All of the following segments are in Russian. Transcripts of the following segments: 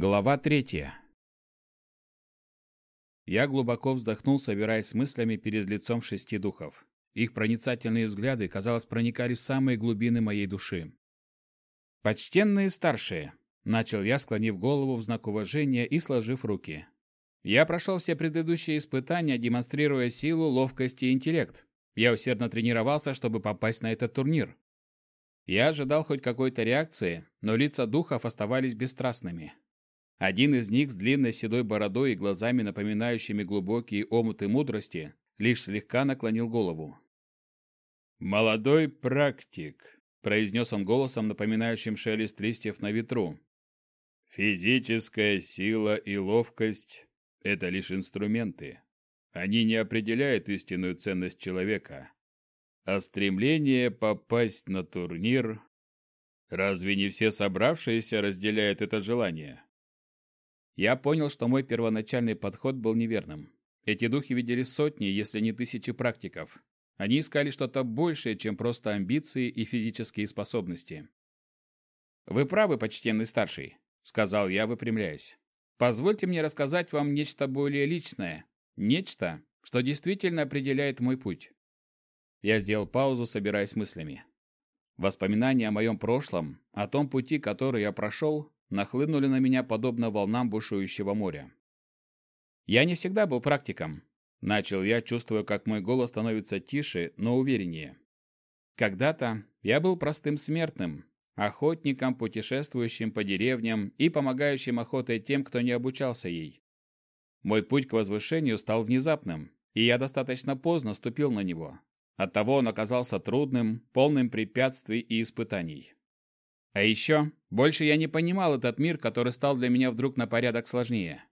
Глава третья. Я глубоко вздохнул, собираясь с мыслями перед лицом шести духов. Их проницательные взгляды, казалось, проникали в самые глубины моей души. «Почтенные старшие!» – начал я, склонив голову в знак уважения и сложив руки. «Я прошел все предыдущие испытания, демонстрируя силу, ловкость и интеллект. Я усердно тренировался, чтобы попасть на этот турнир. Я ожидал хоть какой-то реакции, но лица духов оставались бесстрастными. Один из них с длинной седой бородой и глазами, напоминающими глубокие омуты мудрости, лишь слегка наклонил голову. «Молодой практик», — произнес он голосом, напоминающим шелест листьев на ветру. «Физическая сила и ловкость — это лишь инструменты. Они не определяют истинную ценность человека. А стремление попасть на турнир... Разве не все собравшиеся разделяют это желание?» Я понял, что мой первоначальный подход был неверным. Эти духи видели сотни, если не тысячи практиков. Они искали что-то большее, чем просто амбиции и физические способности. «Вы правы, почтенный старший», — сказал я, выпрямляясь. «Позвольте мне рассказать вам нечто более личное. Нечто, что действительно определяет мой путь». Я сделал паузу, собираясь мыслями. Воспоминания о моем прошлом, о том пути, который я прошел, нахлынули на меня подобно волнам бушующего моря. Я не всегда был практиком. Начал я, чувствуя, как мой голос становится тише, но увереннее. Когда-то я был простым смертным, охотником, путешествующим по деревням и помогающим охотой тем, кто не обучался ей. Мой путь к возвышению стал внезапным, и я достаточно поздно ступил на него. Оттого он оказался трудным, полным препятствий и испытаний. А еще, больше я не понимал этот мир, который стал для меня вдруг на порядок сложнее.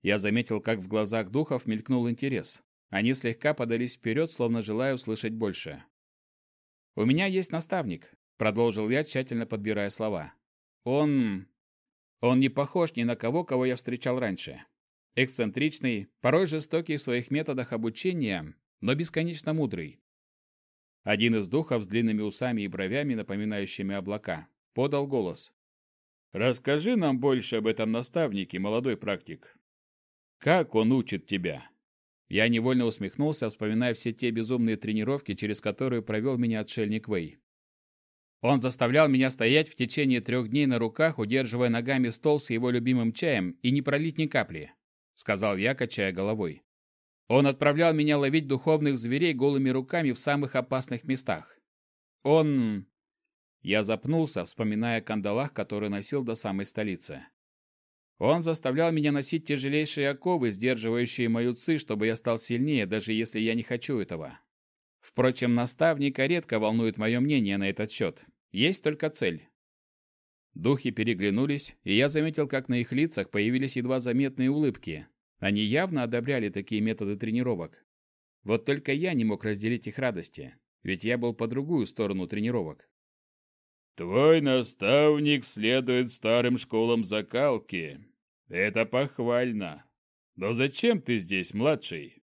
Я заметил, как в глазах духов мелькнул интерес. Они слегка подались вперед, словно желая услышать больше. «У меня есть наставник», — продолжил я, тщательно подбирая слова. «Он... он не похож ни на кого, кого я встречал раньше. Эксцентричный, порой жестокий в своих методах обучения, но бесконечно мудрый. Один из духов с длинными усами и бровями, напоминающими облака, подал голос. «Расскажи нам больше об этом наставнике, молодой практик. Как он учит тебя?» Я невольно усмехнулся, вспоминая все те безумные тренировки, через которые провел меня отшельник Вэй. Он заставлял меня стоять в течение трех дней на руках, удерживая ногами стол с его любимым чаем и не пролить ни капли, сказал я, качая головой. Он отправлял меня ловить духовных зверей голыми руками в самых опасных местах. Он... Я запнулся, вспоминая о кандалах, которые носил до самой столицы. Он заставлял меня носить тяжелейшие оковы, сдерживающие мою ци, чтобы я стал сильнее, даже если я не хочу этого. Впрочем, наставника редко волнует мое мнение на этот счет. Есть только цель. Духи переглянулись, и я заметил, как на их лицах появились едва заметные улыбки, они явно одобряли такие методы тренировок. Вот только я не мог разделить их радости, ведь я был по другую сторону тренировок. «Твой наставник следует старым школам закалки. Это похвально. Но зачем ты здесь, младший?»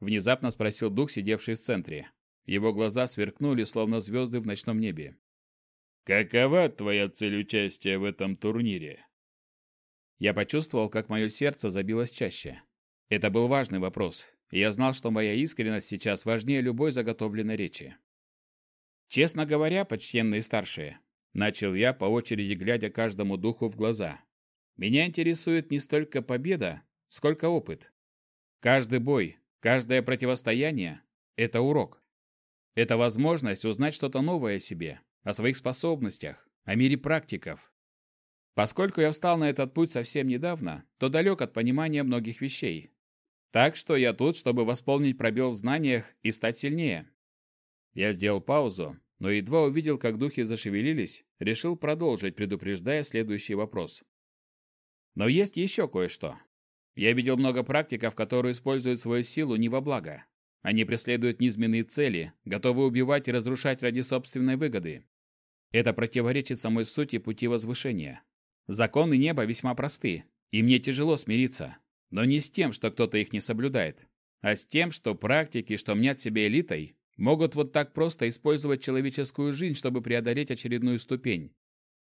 Внезапно спросил дух, сидевший в центре. Его глаза сверкнули, словно звезды в ночном небе. «Какова твоя цель участия в этом турнире?» Я почувствовал, как мое сердце забилось чаще. Это был важный вопрос, я знал, что моя искренность сейчас важнее любой заготовленной речи. «Честно говоря, почтенные старшие», — начал я, по очереди глядя каждому духу в глаза, «меня интересует не столько победа, сколько опыт. Каждый бой, каждое противостояние — это урок. Это возможность узнать что-то новое о себе, о своих способностях, о мире практиков, Поскольку я встал на этот путь совсем недавно, то далек от понимания многих вещей. Так что я тут, чтобы восполнить пробел в знаниях и стать сильнее. Я сделал паузу, но едва увидел, как духи зашевелились, решил продолжить, предупреждая следующий вопрос. Но есть еще кое-что. Я видел много практиков, которые используют свою силу не во благо. Они преследуют низменные цели, готовы убивать и разрушать ради собственной выгоды. Это противоречит самой сути пути возвышения. Законы неба весьма просты, и мне тяжело смириться. Но не с тем, что кто-то их не соблюдает, а с тем, что практики, что мнят себя элитой, могут вот так просто использовать человеческую жизнь, чтобы преодолеть очередную ступень.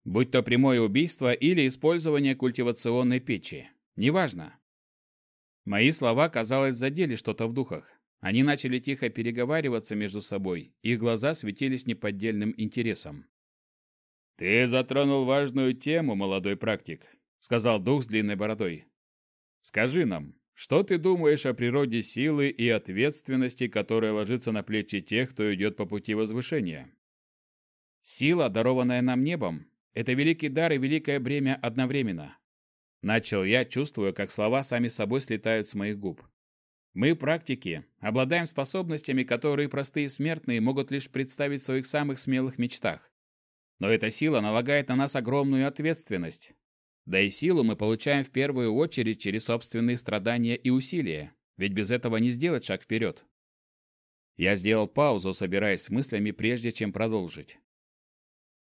Будь то прямое убийство или использование культивационной печи. Неважно. Мои слова, казалось, задели что-то в духах. Они начали тихо переговариваться между собой, их глаза светились неподдельным интересом. «Ты затронул важную тему, молодой практик», — сказал дух с длинной бородой. «Скажи нам, что ты думаешь о природе силы и ответственности, которая ложится на плечи тех, кто идет по пути возвышения?» «Сила, дарованная нам небом, это великий дар и великое бремя одновременно», Начал я, чувствуя, как слова сами собой слетают с моих губ. Мы, практики, обладаем способностями, которые простые смертные могут лишь представить в своих самых смелых мечтах. Но эта сила налагает на нас огромную ответственность. Да и силу мы получаем в первую очередь через собственные страдания и усилия, ведь без этого не сделать шаг вперед. Я сделал паузу, собираясь с мыслями, прежде чем продолжить.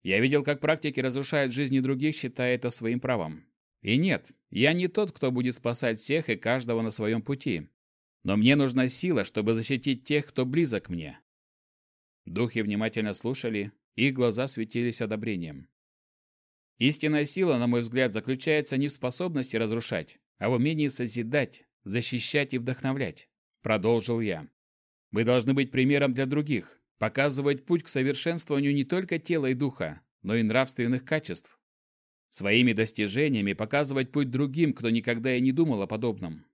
Я видел, как практики разрушают жизни других, считая это своим правом. И нет, я не тот, кто будет спасать всех и каждого на своем пути. Но мне нужна сила, чтобы защитить тех, кто близок мне. Духи внимательно слушали, их глаза светились одобрением. Истинная сила, на мой взгляд, заключается не в способности разрушать, а в умении созидать, защищать и вдохновлять, продолжил я. Мы должны быть примером для других, показывать путь к совершенствованию не только тела и духа, но и нравственных качеств. Своими достижениями показывать путь другим, кто никогда и не думал о подобном.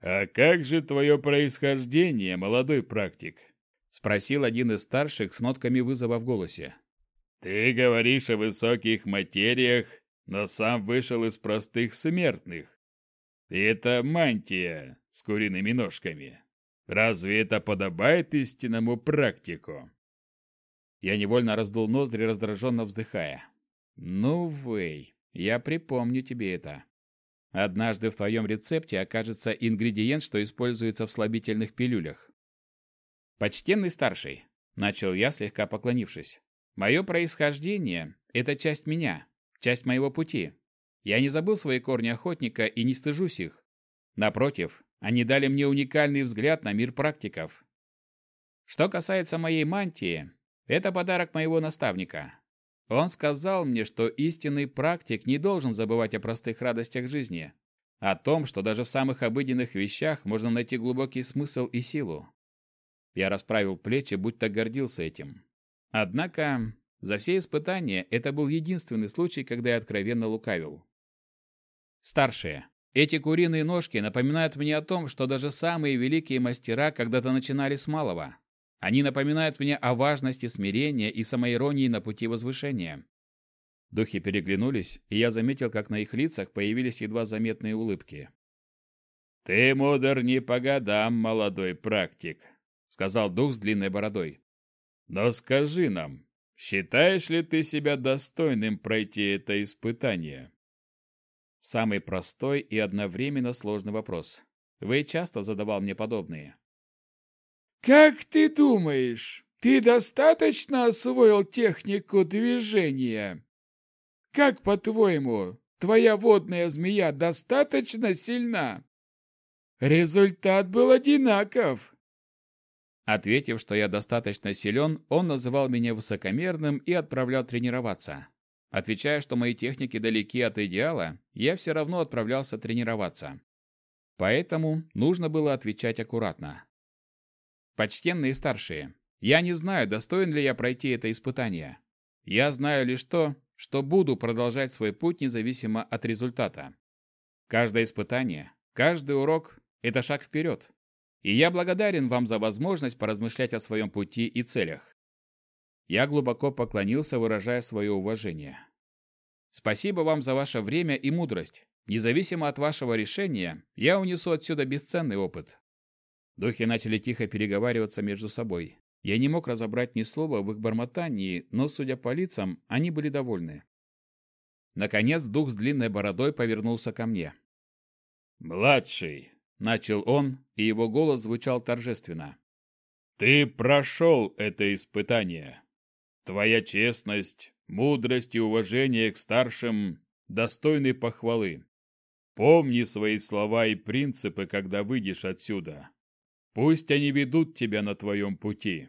«А как же твое происхождение, молодой практик?» — спросил один из старших с нотками вызова в голосе. «Ты говоришь о высоких материях, но сам вышел из простых смертных. Это мантия с куриными ножками. Разве это подобает истинному практику?» Я невольно раздул ноздри, раздраженно вздыхая. «Ну, Вэй, я припомню тебе это. Однажды в твоем рецепте окажется ингредиент, что используется в слабительных пилюлях. Почтенный старший, начал я, слегка поклонившись. Мое происхождение – это часть меня, часть моего пути. Я не забыл свои корни охотника и не стыжусь их. Напротив, они дали мне уникальный взгляд на мир практиков. Что касается моей мантии, это подарок моего наставника. Он сказал мне, что истинный практик не должен забывать о простых радостях жизни, о том, что даже в самых обыденных вещах можно найти глубокий смысл и силу. Я расправил плечи, будто гордился этим. Однако, за все испытания это был единственный случай, когда я откровенно лукавил. Старшие, эти куриные ножки напоминают мне о том, что даже самые великие мастера когда-то начинали с малого. Они напоминают мне о важности смирения и самоиронии на пути возвышения. Духи переглянулись, и я заметил, как на их лицах появились едва заметные улыбки. «Ты мудр не по годам, молодой практик», — сказал дух с длинной бородой. «Но скажи нам, считаешь ли ты себя достойным пройти это испытание?» Самый простой и одновременно сложный вопрос. Вы часто задавал мне подобные. «Как ты думаешь, ты достаточно освоил технику движения? Как, по-твоему, твоя водная змея достаточно сильна?» Результат был одинаков. Ответив, что я достаточно силен, он называл меня высокомерным и отправлял тренироваться. Отвечая, что мои техники далеки от идеала, я все равно отправлялся тренироваться. Поэтому нужно было отвечать аккуратно. Почтенные старшие, я не знаю, достоин ли я пройти это испытание. Я знаю лишь то, что буду продолжать свой путь независимо от результата. Каждое испытание, каждый урок – это шаг вперед. И я благодарен вам за возможность поразмышлять о своем пути и целях. Я глубоко поклонился, выражая свое уважение. Спасибо вам за ваше время и мудрость. Независимо от вашего решения, я унесу отсюда бесценный опыт. Духи начали тихо переговариваться между собой. Я не мог разобрать ни слова в их бормотании, но, судя по лицам, они были довольны. Наконец дух с длинной бородой повернулся ко мне. «Младший!» — начал он, и его голос звучал торжественно. «Ты прошел это испытание. Твоя честность, мудрость и уважение к старшим достойны похвалы. Помни свои слова и принципы, когда выйдешь отсюда. Пусть они ведут тебя на твоем пути.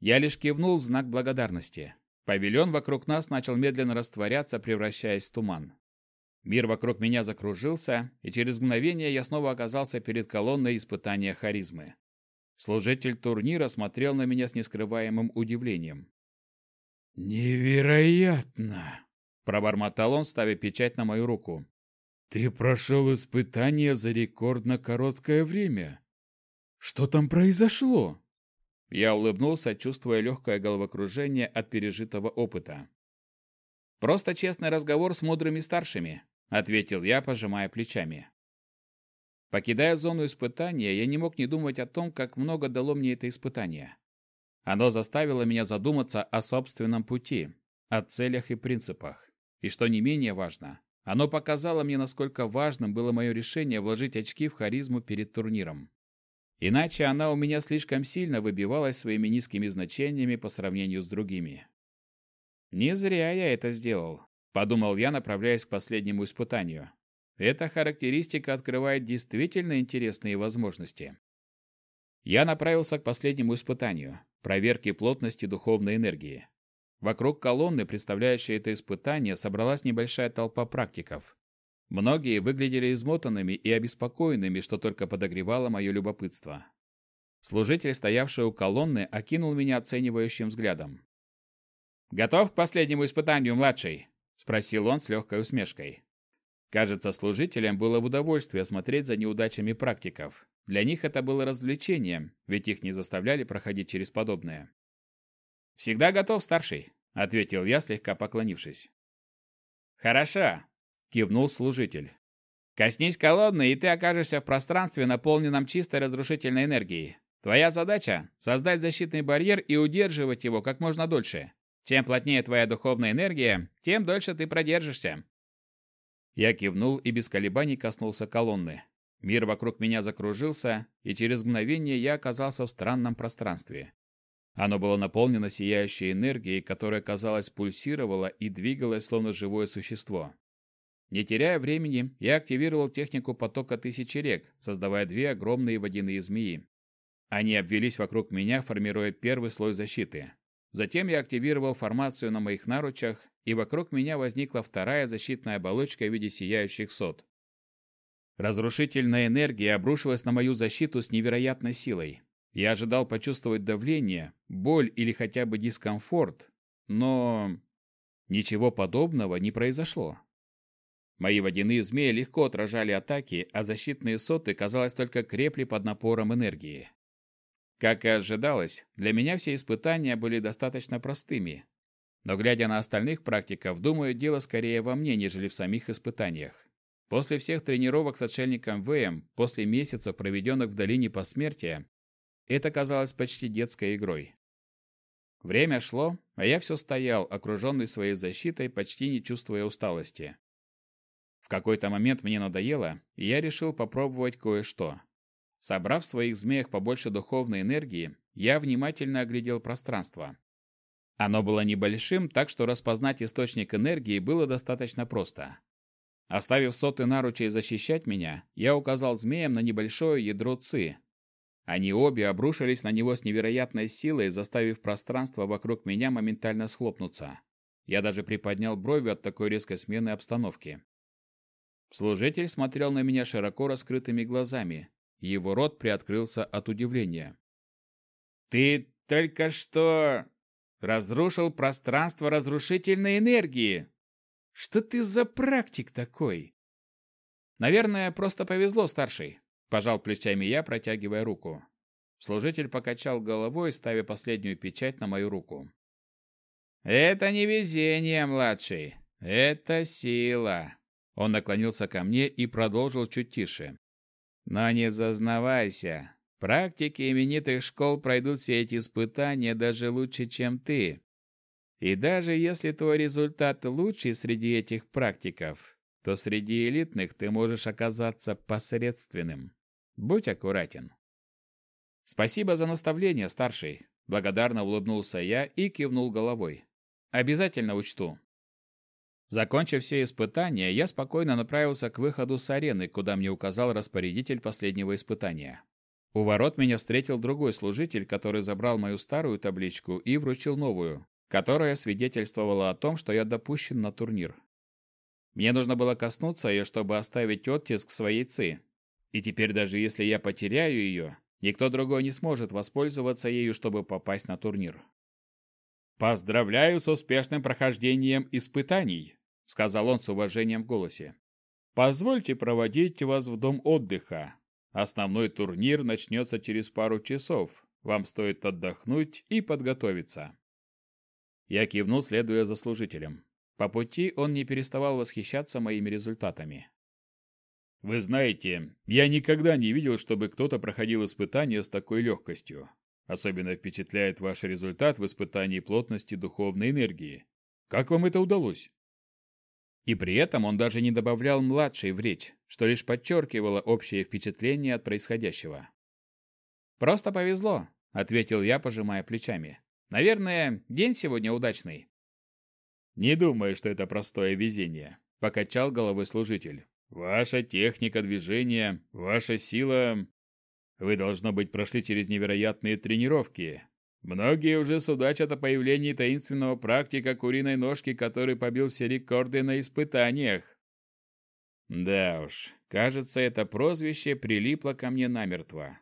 Я лишь кивнул в знак благодарности. Павильон вокруг нас начал медленно растворяться, превращаясь в туман. Мир вокруг меня закружился, и через мгновение я снова оказался перед колонной испытания харизмы. Служитель турнира смотрел на меня с нескрываемым удивлением. «Невероятно!» – пробормотал он, ставя печать на мою руку. «Ты прошел испытание за рекордно короткое время. Что там произошло?» Я улыбнулся, чувствуя легкое головокружение от пережитого опыта. «Просто честный разговор с мудрыми старшими», — ответил я, пожимая плечами. Покидая зону испытания, я не мог не думать о том, как много дало мне это испытание. Оно заставило меня задуматься о собственном пути, о целях и принципах. И что не менее важно, оно показало мне, насколько важным было мое решение вложить очки в харизму перед турниром. Иначе она у меня слишком сильно выбивалась своими низкими значениями по сравнению с другими. Не зря я это сделал, подумал я, направляясь к последнему испытанию. Эта характеристика открывает действительно интересные возможности. Я направился к последнему испытанию проверке плотности духовной энергии. Вокруг колонны, представляющей это испытание, собралась небольшая толпа практиков. Многие выглядели измотанными и обеспокоенными, что только подогревало мое любопытство. Служитель, стоявший у колонны, окинул меня оценивающим взглядом. «Готов к последнему испытанию, младший?» – спросил он с легкой усмешкой. Кажется, служителям было в удовольствие смотреть за неудачами практиков. Для них это было развлечением, ведь их не заставляли проходить через подобное. «Всегда готов, старший», — ответил я, слегка поклонившись. «Хорошо», кивнул служитель. Коснись колонны, и ты окажешься в пространстве, наполненном чистой разрушительной энергией. Твоя задача — создать защитный барьер и удерживать его как можно дольше. Чем плотнее твоя духовная энергия, тем дольше ты продержишься. Я кивнул и без колебаний коснулся колонны. Мир вокруг меня закружился, и через мгновение я оказался в странном пространстве. Оно было наполнено сияющей энергией, которая, казалось, пульсировала и двигалась, словно живое существо. Не теряя времени, я активировал технику потока тысячи рек, создавая две огромные водяные змеи. Они обвелись вокруг меня, формируя первый слой защиты. Затем я активировал формацию на моих наручах, и вокруг меня возникла вторая защитная оболочка в виде сияющих сот. Разрушительная энергия обрушилась на мою защиту с невероятной силой. Я ожидал почувствовать давление, боль или хотя бы дискомфорт, но ничего подобного не произошло. Мои водяные змеи легко отражали атаки, а защитные соты, казалось, только крепли под напором энергии. Как и ожидалось, для меня все испытания были достаточно простыми. Но глядя на остальных практиков, думаю, дело скорее во мне, нежели в самих испытаниях. После всех тренировок с отшельником Вэем, после месяцев, проведенных в долине посмертия, это казалось почти детской игрой. Время шло, а я все стоял, окруженный своей защитой, почти не чувствуя усталости. В какой-то момент мне надоело, и я решил попробовать кое-что. Собрав в своих змеях побольше духовной энергии, я внимательно оглядел пространство. Оно было небольшим, так что распознать источник энергии было достаточно просто. Оставив соты наручей защищать меня, я указал змеям на небольшое ядро ци. Они обе обрушились на него с невероятной силой, заставив пространство вокруг меня моментально схлопнуться. Я даже приподнял брови от такой резкой смены обстановки. Служитель смотрел на меня широко раскрытыми глазами. Его рот приоткрылся от удивления. «Ты только что разрушил пространство разрушительной энергии! Что ты за практик такой?» «Наверное, просто повезло, старший», – пожал плечами я, протягивая руку. Служитель покачал головой, ставя последнюю печать на мою руку. «Это не везение, младший. Это сила. Он наклонился ко мне и продолжил чуть тише. «Но не зазнавайся. Практики именитых школ пройдут все эти испытания даже лучше, чем ты. И даже если твой результат лучший среди этих практиков, то среди элитных ты можешь оказаться посредственным. Будь аккуратен». «Спасибо за наставление, старший», — благодарно улыбнулся я и кивнул головой. «Обязательно учту». Закончив все испытания, я спокойно направился к выходу с арены, куда мне указал распорядитель последнего испытания. У ворот меня встретил другой служитель, который забрал мою старую табличку и вручил новую, которая свидетельствовала о том, что я допущен на турнир. Мне нужно было коснуться ее, чтобы оставить оттиск своей ци. И теперь даже если я потеряю ее, никто другой не сможет воспользоваться ею, чтобы попасть на турнир. «Поздравляю с успешным прохождением испытаний», — сказал он с уважением в голосе. «Позвольте проводить вас в дом отдыха. Основной турнир начнется через пару часов. Вам стоит отдохнуть и подготовиться». Я кивнул, следуя за служителем. По пути он не переставал восхищаться моими результатами. «Вы знаете, я никогда не видел, чтобы кто-то проходил испытания с такой легкостью. Особенно впечатляет ваш результат в испытании плотности духовной энергии. Как вам это удалось?» И при этом он даже не добавлял «младший» в речь, что лишь подчеркивало общее впечатление от происходящего. «Просто повезло», — ответил я, пожимая плечами. «Наверное, день сегодня удачный». «Не думаю, что это простое везение», — покачал головой служитель. «Ваша техника движения, ваша сила... Вы, должно быть, прошли через невероятные тренировки. Многие уже судачат о появлении таинственного практика куриной ножки, который побил все рекорды на испытаниях. Да уж, кажется, это прозвище прилипло ко мне намертво.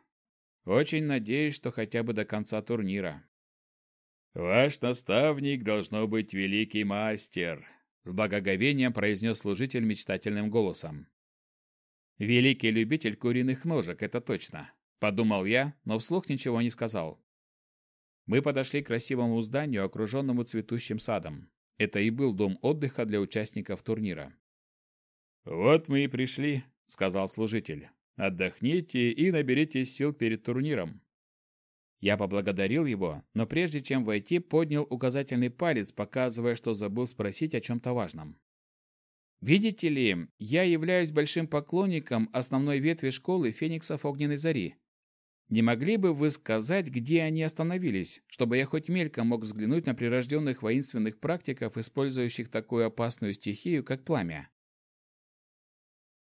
Очень надеюсь, что хотя бы до конца турнира. Ваш наставник должно быть великий мастер, с благоговением произнес служитель мечтательным голосом. Великий любитель куриных ножек, это точно, подумал я, но вслух ничего не сказал. Мы подошли к красивому зданию, окруженному цветущим садом. Это и был дом отдыха для участников турнира. «Вот мы и пришли», — сказал служитель. «Отдохните и наберитесь сил перед турниром». Я поблагодарил его, но прежде чем войти, поднял указательный палец, показывая, что забыл спросить о чем-то важном. «Видите ли, я являюсь большим поклонником основной ветви школы фениксов Огненной Зари. Не могли бы вы сказать, где они остановились, чтобы я хоть мельком мог взглянуть на прирожденных воинственных практиков, использующих такую опасную стихию, как пламя?»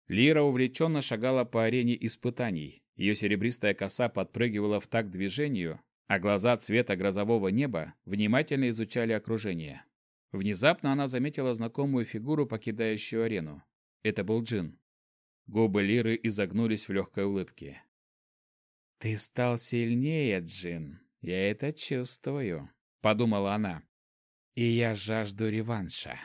Лира увлеченно шагала по арене испытаний. Ее серебристая коса подпрыгивала в такт движению, а глаза цвета грозового неба внимательно изучали окружение. Внезапно она заметила знакомую фигуру, покидающую арену. Это был Джин. Губы Лиры изогнулись в легкой улыбке. «Ты стал сильнее, Джин. Я это чувствую», — подумала она. «И я жажду реванша».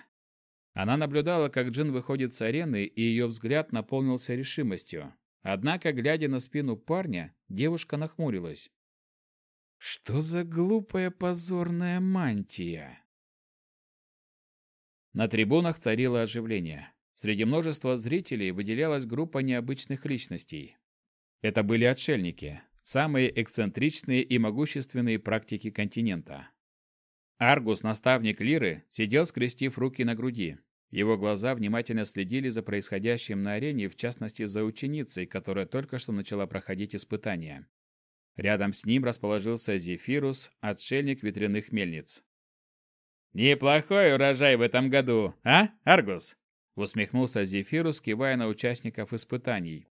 Она наблюдала, как Джин выходит с арены, и ее взгляд наполнился решимостью. Однако, глядя на спину парня, девушка нахмурилась. «Что за глупая позорная мантия?» На трибунах царило оживление. Среди множества зрителей выделялась группа необычных личностей. Это были отшельники, самые эксцентричные и могущественные практики континента. Аргус, наставник Лиры, сидел, скрестив руки на груди. Его глаза внимательно следили за происходящим на арене, в частности за ученицей, которая только что начала проходить испытания. Рядом с ним расположился Зефирус, отшельник ветряных мельниц. «Неплохой урожай в этом году, а, Аргус?» усмехнулся Зефирус, кивая на участников испытаний.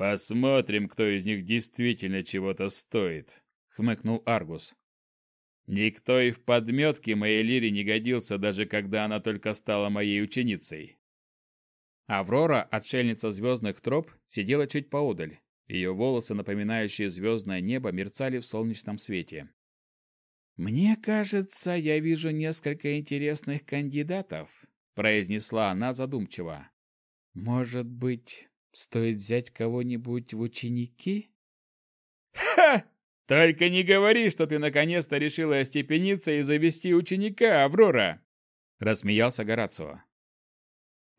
«Посмотрим, кто из них действительно чего-то стоит», — хмыкнул Аргус. Никто и в подметке моей лире не годился, даже когда она только стала моей ученицей. Аврора, отшельница звездных троп, сидела чуть поодаль. Ее волосы, напоминающие звездное небо, мерцали в солнечном свете. «Мне кажется, я вижу несколько интересных кандидатов», — произнесла она задумчиво. «Может быть, стоит взять кого-нибудь в ученики?» «Ха!» Только не говори, что ты наконец-то решила остепениться и завести ученика, Аврора, рассмеялся Горацио.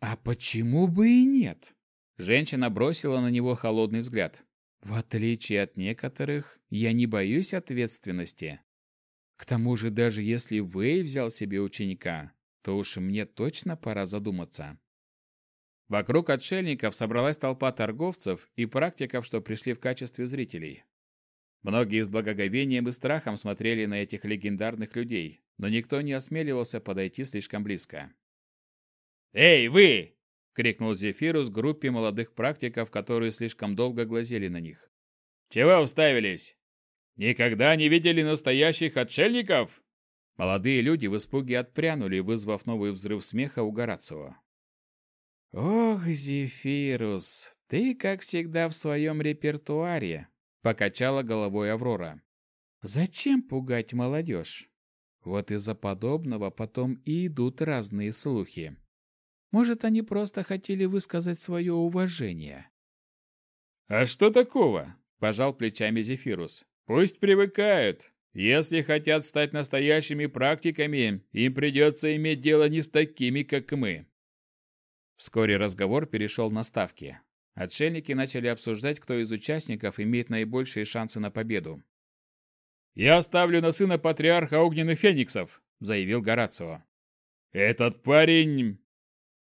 А почему бы и нет? Женщина бросила на него холодный взгляд. В отличие от некоторых, я не боюсь ответственности. К тому же, даже если Вэй взял себе ученика, то уж мне точно пора задуматься. Вокруг отшельников собралась толпа торговцев и практиков, что пришли в качестве зрителей. Многие с благоговением и страхом смотрели на этих легендарных людей, но никто не осмеливался подойти слишком близко. «Эй, вы!» — крикнул Зефирус группе молодых практиков, которые слишком долго глазели на них. «Чего уставились? Никогда не видели настоящих отшельников? Молодые люди в испуге отпрянули, вызвав новый взрыв смеха у Горацио. «Ох, Зефирус, ты, как всегда, в своем репертуаре», — покачала головой Аврора. «Зачем пугать молодежь? Вот из-за подобного потом и идут разные слухи. Может, они просто хотели высказать свое уважение». «А что такого?» – пожал плечами Зефирус. «Пусть привыкают. Если хотят стать настоящими практиками, им придется иметь дело не с такими, как мы. Вскоре разговор перешел на ставки. Отшельники начали обсуждать, кто из участников имеет наибольшие шансы на победу. «Я ставлю на сына патриарха огненных фениксов», — заявил Горацио. «Этот парень...»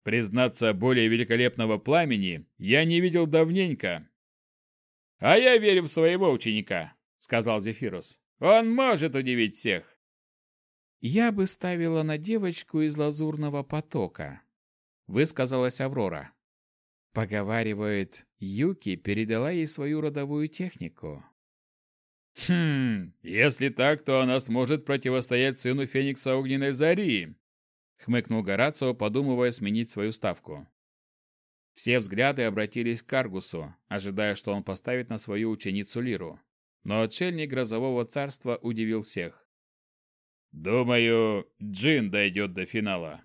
Признаться, более великолепного пламени я не видел давненько. «А я верю в своего ученика», — сказал Зефирус. Он может удивить всех. Я бы ставила на девочку из лазурного потока, высказалась Аврора. Поговаривают, Юки передала ей свою родовую технику. Хм, если так, то она сможет противостоять сыну Феникса Огненной Зари, хмыкнул Горацио, подумывая сменить свою ставку. Все взгляды обратились к Каргусу, ожидая, что он поставит на свою ученицу Лиру но отшельник грозового царства удивил всех. «Думаю, Джин дойдет до финала,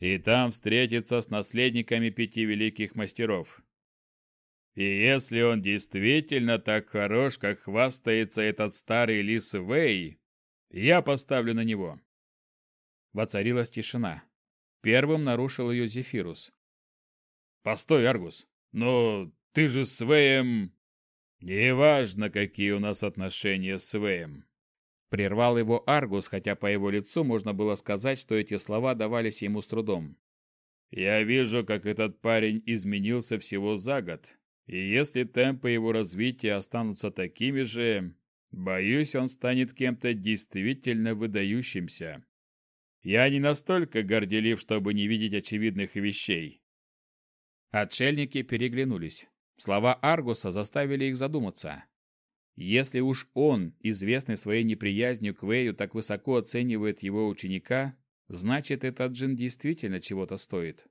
и там встретится с наследниками пяти великих мастеров. И если он действительно так хорош, как хвастается этот старый лис Вэй, я поставлю на него». Воцарилась тишина. Первым нарушил ее Зефирус. «Постой, Аргус, но ты же с Вэем...» «Неважно, какие у нас отношения с Вэем». Прервал его Аргус, хотя по его лицу можно было сказать, что эти слова давались ему с трудом. «Я вижу, как этот парень изменился всего за год, и если темпы его развития останутся такими же, боюсь, он станет кем-то действительно выдающимся. Я не настолько горделив, чтобы не видеть очевидных вещей». Отшельники переглянулись. Слова Аргуса заставили их задуматься. Если уж он, известный своей неприязнью к Вэю, так высоко оценивает его ученика, значит, этот джин действительно чего-то стоит.